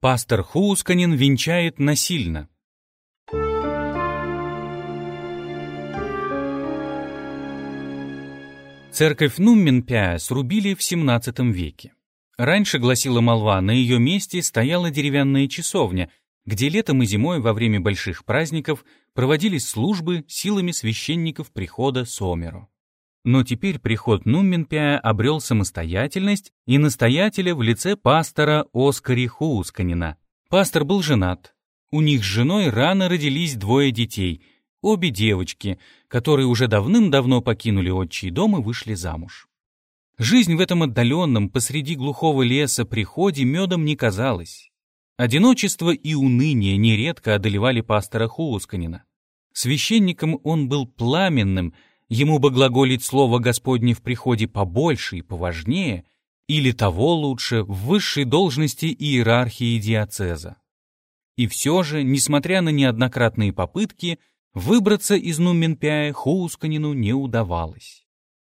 Пастор Хусканин венчает насильно. Церковь Нумменпя срубили в XVII веке. Раньше, гласила молва, на ее месте стояла деревянная часовня, где летом и зимой во время больших праздников проводились службы силами священников прихода Сомеру. Но теперь приход Нумменпя обрел самостоятельность и настоятеля в лице пастора Оскари Хуусканина. Пастор был женат. У них с женой рано родились двое детей, обе девочки, которые уже давным-давно покинули отчий дом и вышли замуж. Жизнь в этом отдаленном, посреди глухого леса приходе медом не казалась. Одиночество и уныние нередко одолевали пастора Хуусканина. Священником он был пламенным, ему бы глаголить слово Господне в приходе побольше и поважнее, или того лучше, в высшей должности иерархии диацеза. И все же, несмотря на неоднократные попытки, выбраться из Нуменпяя Хуусканину не удавалось.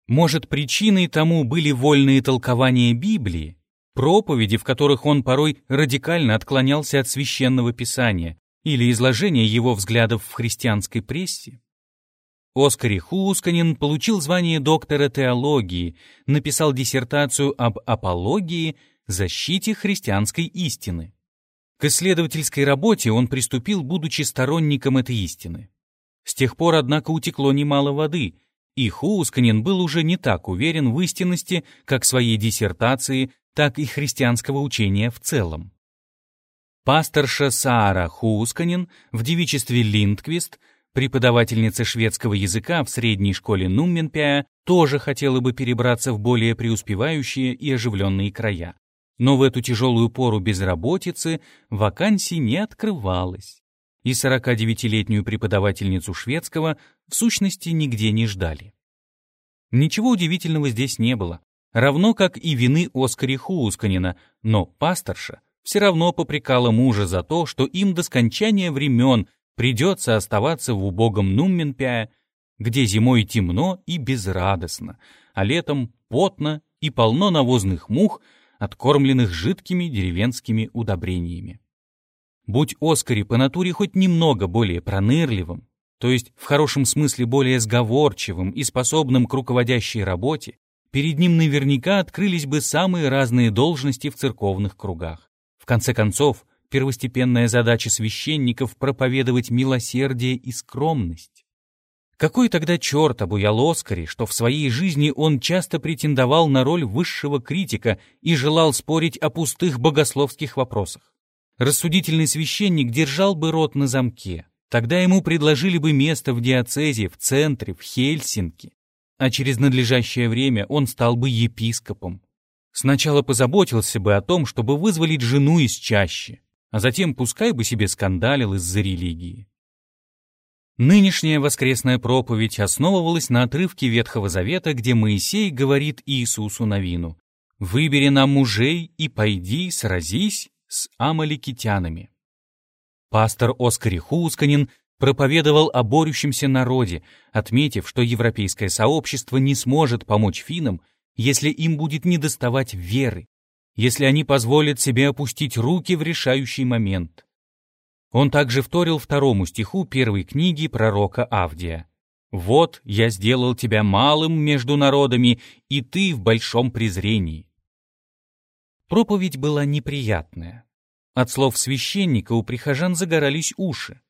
Может, причиной тому были вольные толкования Библии, проповеди, в которых он порой радикально отклонялся от священного писания, или изложение его взглядов в христианской прессе? Оскари Хусканин получил звание доктора теологии, написал диссертацию об апологии, защите христианской истины. К исследовательской работе он приступил, будучи сторонником этой истины. С тех пор, однако, утекло немало воды, и Хусканин был уже не так уверен в истинности как своей диссертации, так и христианского учения в целом. Пасторша Саара Хусканин в девичестве Линдквист Преподавательница шведского языка в средней школе Нумменпя тоже хотела бы перебраться в более преуспевающие и оживленные края. Но в эту тяжелую пору безработицы вакансий не открывалось. И 49-летнюю преподавательницу шведского в сущности нигде не ждали. Ничего удивительного здесь не было, равно как и вины Оскари Хуусканина, но пасторша все равно попрекала мужа за то, что им до скончания времен Придется оставаться в убогом Нумменпяе, где зимой темно и безрадостно, а летом потно и полно навозных мух, откормленных жидкими деревенскими удобрениями. Будь Оскари по натуре хоть немного более пронырливым, то есть в хорошем смысле более сговорчивым и способным к руководящей работе, перед ним наверняка открылись бы самые разные должности в церковных кругах. В конце концов, первостепенная задача священников — проповедовать милосердие и скромность. Какой тогда черт обуял Оскари, что в своей жизни он часто претендовал на роль высшего критика и желал спорить о пустых богословских вопросах? Рассудительный священник держал бы рот на замке. Тогда ему предложили бы место в диацезе, в центре, в Хельсинки. А через надлежащее время он стал бы епископом. Сначала позаботился бы о том, чтобы вызволить жену из чащи а затем пускай бы себе скандалил из-за религии. Нынешняя воскресная проповедь основывалась на отрывке Ветхого Завета, где Моисей говорит Иисусу Навину «Выбери нам мужей и пойди сразись с амаликитянами». Пастор Оскар Хусканин проповедовал о борющемся народе, отметив, что европейское сообщество не сможет помочь финнам, если им будет недоставать веры, если они позволят себе опустить руки в решающий момент. Он также вторил второму стиху первой книги пророка Авдия. «Вот я сделал тебя малым между народами, и ты в большом презрении». Проповедь была неприятная. От слов священника у прихожан загорались уши.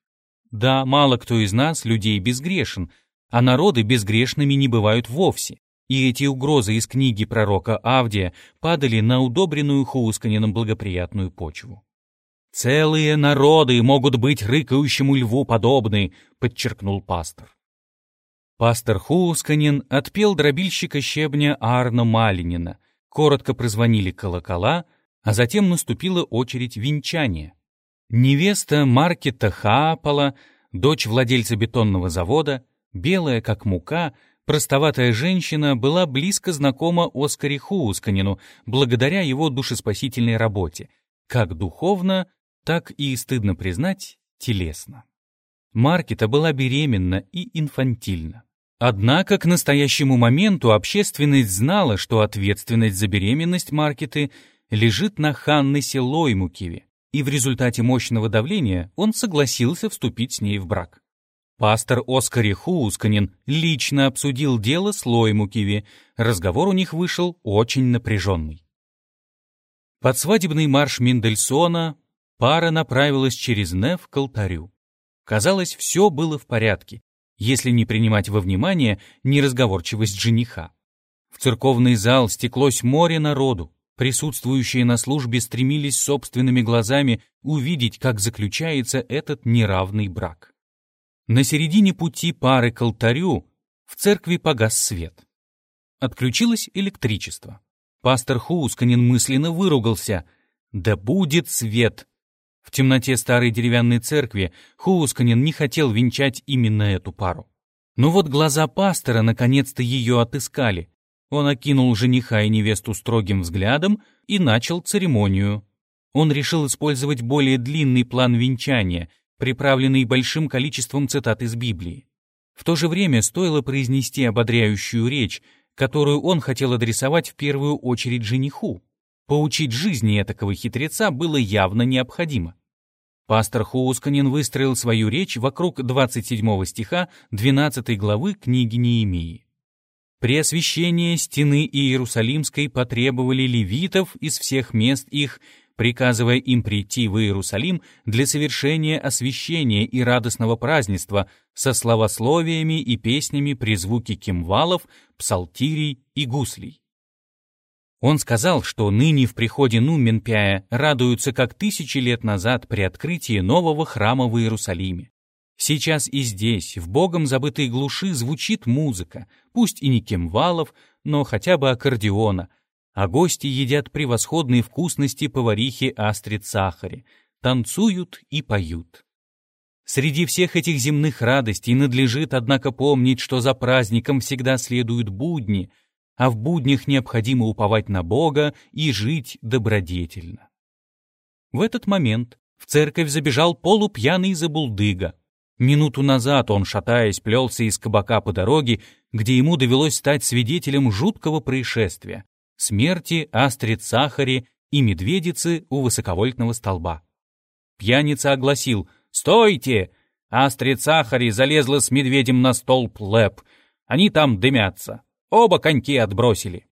Да, мало кто из нас, людей, безгрешен, а народы безгрешными не бывают вовсе. И эти угрозы из книги пророка Авдия падали на удобренную Хуусканином благоприятную почву. «Целые народы могут быть рыкающему льву подобны», — подчеркнул пастор. Пастор Хуусканин отпел дробильщика щебня Арна Малинина, коротко прозвонили колокола, а затем наступила очередь венчания. Невеста Маркета Хаапала, дочь владельца бетонного завода, белая как мука, Простоватая женщина была близко знакома Оскаре Хуусканину благодаря его душеспасительной работе, как духовно, так и, стыдно признать, телесно. Маркета была беременна и инфантильна. Однако к настоящему моменту общественность знала, что ответственность за беременность Маркеты лежит на Ханне Лоймукеве, и в результате мощного давления он согласился вступить с ней в брак. Пастор Оскар Хуусканин лично обсудил дело с Лоймукиви. Разговор у них вышел очень напряженный. Под свадебный марш Мендельсона пара направилась через Нев к алтарю. Казалось, все было в порядке, если не принимать во внимание неразговорчивость жениха. В церковный зал стеклось море народу. Присутствующие на службе стремились собственными глазами увидеть, как заключается этот неравный брак. На середине пути пары к алтарю в церкви погас свет. Отключилось электричество. Пастор Хуусканин мысленно выругался. «Да будет свет!» В темноте старой деревянной церкви Хуусканин не хотел венчать именно эту пару. Но вот глаза пастора наконец-то ее отыскали. Он окинул жениха и невесту строгим взглядом и начал церемонию. Он решил использовать более длинный план венчания — приправленный большим количеством цитат из Библии. В то же время стоило произнести ободряющую речь, которую он хотел адресовать в первую очередь жениху. Поучить жизни этакого хитреца было явно необходимо. Пастор Хоусканин выстроил свою речь вокруг 27 стиха 12 главы книги Неемии. При освящении стены Иерусалимской потребовали левитов из всех мест их приказывая им прийти в Иерусалим для совершения освящения и радостного празднества со славословиями и песнями при звуке кимвалов, псалтирий и гуслей. Он сказал, что ныне в приходе Нуменпяя радуются как тысячи лет назад при открытии нового храма в Иерусалиме. Сейчас и здесь, в богом забытой глуши, звучит музыка, пусть и не кимвалов, но хотя бы аккордеона — а гости едят превосходные вкусности поварихи Астрид Сахари, танцуют и поют. Среди всех этих земных радостей надлежит, однако, помнить, что за праздником всегда следуют будни, а в буднях необходимо уповать на Бога и жить добродетельно. В этот момент в церковь забежал полупьяный забулдыга. Минуту назад он, шатаясь, плелся из кабака по дороге, где ему довелось стать свидетелем жуткого происшествия смерти Астрид Сахари и медведицы у высоковольтного столба. Пьяница огласил «Стойте! Астрид Сахари залезла с медведем на столб лэп. Они там дымятся. Оба коньки отбросили».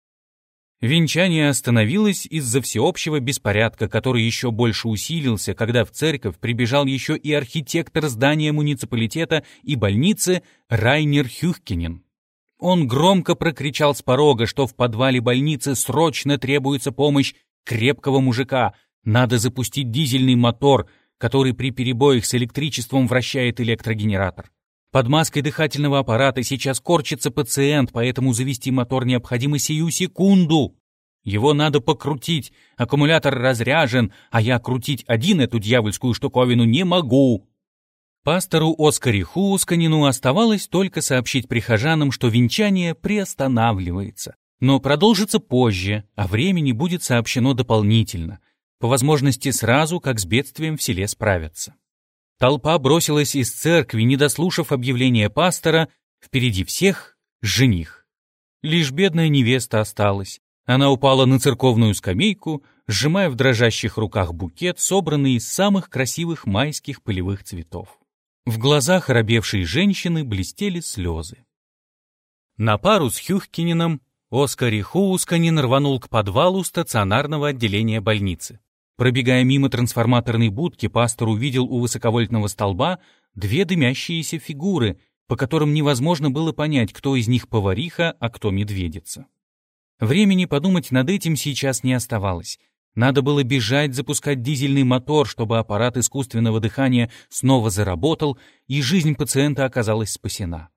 Венчание остановилось из-за всеобщего беспорядка, который еще больше усилился, когда в церковь прибежал еще и архитектор здания муниципалитета и больницы Райнер Хюхкинен. Он громко прокричал с порога, что в подвале больницы срочно требуется помощь крепкого мужика. Надо запустить дизельный мотор, который при перебоях с электричеством вращает электрогенератор. Под маской дыхательного аппарата сейчас корчится пациент, поэтому завести мотор необходимо сию секунду. Его надо покрутить, аккумулятор разряжен, а я крутить один эту дьявольскую штуковину не могу. Пастору Оскаре Хуусканину оставалось только сообщить прихожанам, что венчание приостанавливается, но продолжится позже, а времени будет сообщено дополнительно, по возможности сразу, как с бедствием в селе справятся. Толпа бросилась из церкви, не дослушав объявления пастора, впереди всех — жених. Лишь бедная невеста осталась. Она упала на церковную скамейку, сжимая в дрожащих руках букет, собранный из самых красивых майских полевых цветов. В глазах оробевшей женщины блестели слезы. На пару с Хюхкинином Оскар Хуусканин рванул к подвалу стационарного отделения больницы. Пробегая мимо трансформаторной будки, пастор увидел у высоковольтного столба две дымящиеся фигуры, по которым невозможно было понять, кто из них повариха, а кто медведица. Времени подумать над этим сейчас не оставалось. Надо было бежать, запускать дизельный мотор, чтобы аппарат искусственного дыхания снова заработал, и жизнь пациента оказалась спасена.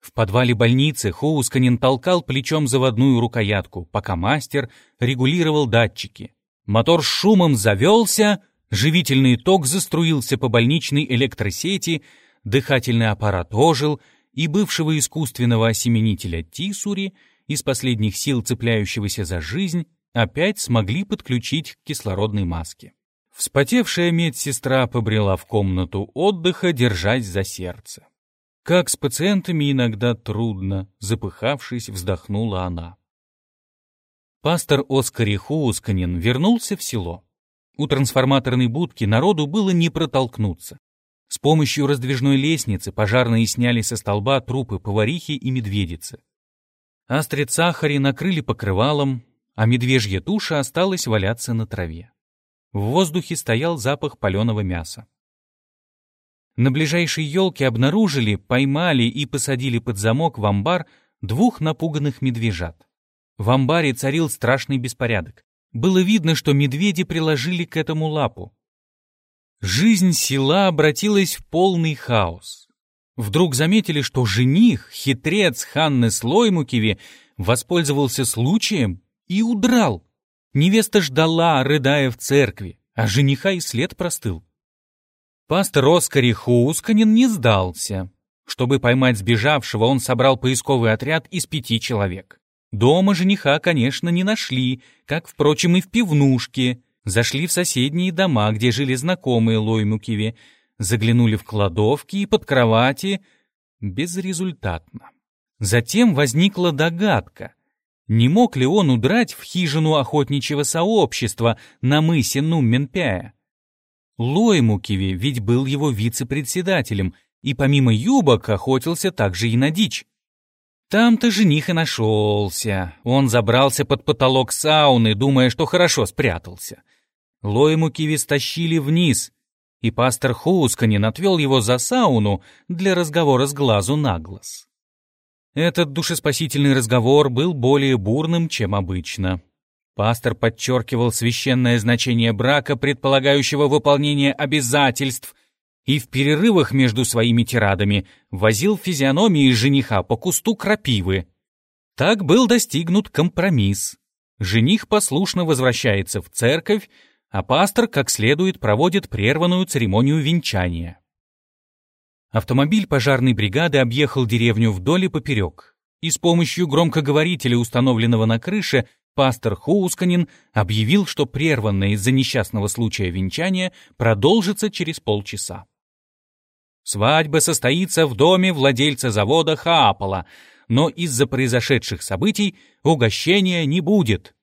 В подвале больницы Хоусканин толкал плечом заводную рукоятку, пока мастер регулировал датчики. Мотор с шумом завелся, живительный ток заструился по больничной электросети, дыхательный аппарат ожил, и бывшего искусственного осеменителя Тисури, из последних сил цепляющегося за жизнь, опять смогли подключить к кислородной маске. Вспотевшая медсестра побрела в комнату отдыха, держась за сердце. Как с пациентами иногда трудно, запыхавшись, вздохнула она. Пастор Оскар Хуусканин вернулся в село. У трансформаторной будки народу было не протолкнуться. С помощью раздвижной лестницы пожарные сняли со столба трупы поварихи и медведицы. Астрид сахари накрыли покрывалом, а медвежья туша осталась валяться на траве. В воздухе стоял запах паленого мяса. На ближайшей елке обнаружили, поймали и посадили под замок в амбар двух напуганных медвежат. В амбаре царил страшный беспорядок. Было видно, что медведи приложили к этому лапу. Жизнь села обратилась в полный хаос. Вдруг заметили, что жених, хитрец Ханны Слоймукиви, воспользовался случаем и удрал. Невеста ждала, рыдая в церкви, а жениха и след простыл. Пастор Оскари Хусканин не сдался. Чтобы поймать сбежавшего, он собрал поисковый отряд из пяти человек. Дома жениха, конечно, не нашли, как, впрочем, и в пивнушке. Зашли в соседние дома, где жили знакомые Лоймукиве, заглянули в кладовки и под кровати. Безрезультатно. Затем возникла догадка. Не мог ли он удрать в хижину охотничьего сообщества на мысе Нумменпяя? Лоймукиве ведь был его вице-председателем, и помимо юбок охотился также и на дичь. Там-то жених и нашелся. Он забрался под потолок сауны, думая, что хорошо спрятался. Лоймукиви стащили вниз, и пастор Хусканин отвел его за сауну для разговора с глазу на глаз. Этот душеспасительный разговор был более бурным, чем обычно. Пастор подчеркивал священное значение брака, предполагающего выполнение обязательств, и в перерывах между своими тирадами возил физиономии жениха по кусту крапивы. Так был достигнут компромисс. Жених послушно возвращается в церковь, а пастор как следует проводит прерванную церемонию венчания. Автомобиль пожарной бригады объехал деревню вдоль и поперек, и с помощью громкоговорителя, установленного на крыше, Пастор Хоусканин объявил, что прерванное из-за несчастного случая венчание продолжится через полчаса. Свадьба состоится в доме владельца завода Хаапола, но из-за произошедших событий угощения не будет.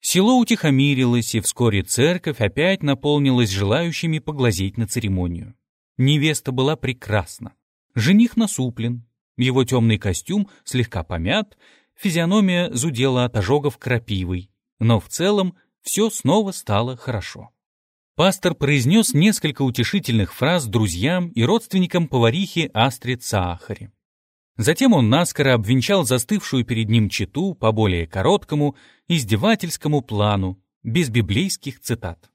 Село утихомирилось, и вскоре церковь опять наполнилась желающими поглазеть на церемонию. Невеста была прекрасна. Жених насуплен, его темный костюм слегка помят, физиономия зудела от ожогов крапивой, но в целом все снова стало хорошо. Пастор произнес несколько утешительных фраз друзьям и родственникам поварихи Астрид Сахари. Затем он наскоро обвенчал застывшую перед ним читу по более короткому, издевательскому плану, без библейских цитат.